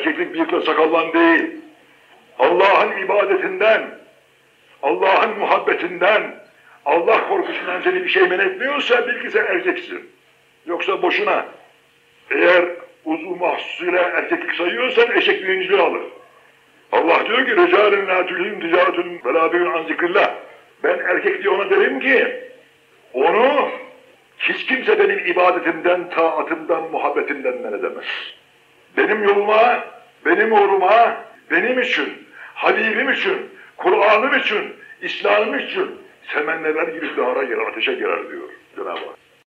Erkeklik bıyıkla sakallan değil. Allah'ın ibadetinden, Allah'ın muhabbetinden, Allah korkusundan seni bir şey men etmiyorsa bil ki sen erkeksin. Yoksa boşuna. Eğer uzvu mahsusuyla erkeklik sayıyorsan eşek birinciliği alır. Allah diyor ki tülhüm ticaretun ve la beyun an. Ben erkek diye ona derim ki onu hiç kimse benim ibadetimden, taatımdan, muhabbetimden men edemez. Benim yoluma, benim uğruma, benim için, Habibim için, Kur'an'ım için, İslam'ım için semenneler gibi dağara girer, ateşe girer diyor Cenab-ı.